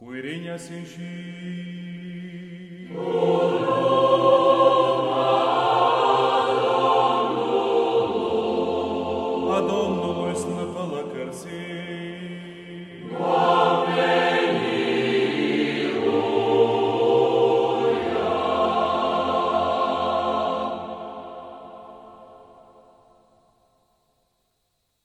cui regnas in sci. Ad omnum est natala carsi,